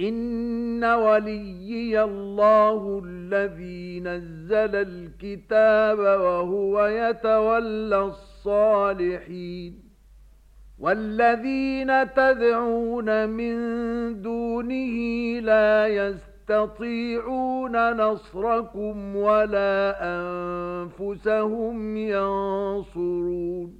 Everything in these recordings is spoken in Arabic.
ان وَلِيِّيَ الله الذي نزل الكتاب وهو يتولى الصالحين والذين تدعون من دونه لا يستطيعون نصركم ولا انفسهم ينصرون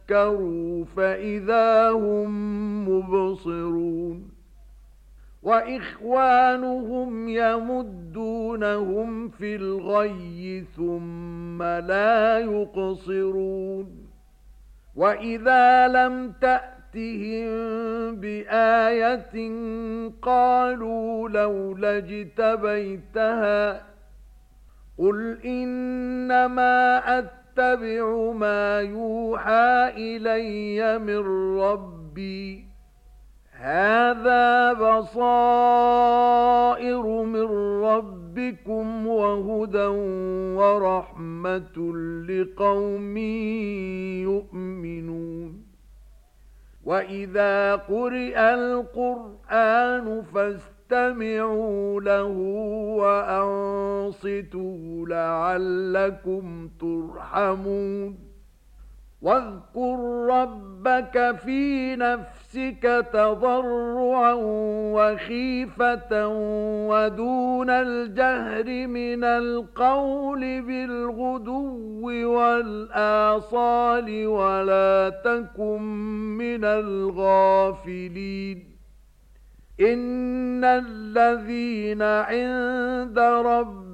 ذكروا فإذا هم مبصرون وإخوانهم يمدونهم في الغي ثم لا يقصرون وإذا لم تأتهم بآية قالوا لولا اجتبيتها قل إنما أتهم أتبع ما يوحى إلي من ربي. هذا بصائر من ربكم وهدى ورحمة لقوم يؤمنون. وَإِذَا قُرِئَ الْقُرْآنُ فَاسْتَمِعُوا لَهُ وَأَنصِتُوا وَأَنصِتُوا لَعَلَّكُمْ تُرْحَمُونَ وَاذْكُرْ رَبَّكَ فِي نَفْسِكَ تَضَرُّعًا وَخِيفَةً وَدُونَ الْجَهْرِ مِنَ الْقَوْلِ بِالْغُدُوِّ وَالْآصَالِ وَلَا تَكُن مِّنَ الْغَافِلِينَ إِنَّ الَّذِينَ عِندَ رَبِّهِمْ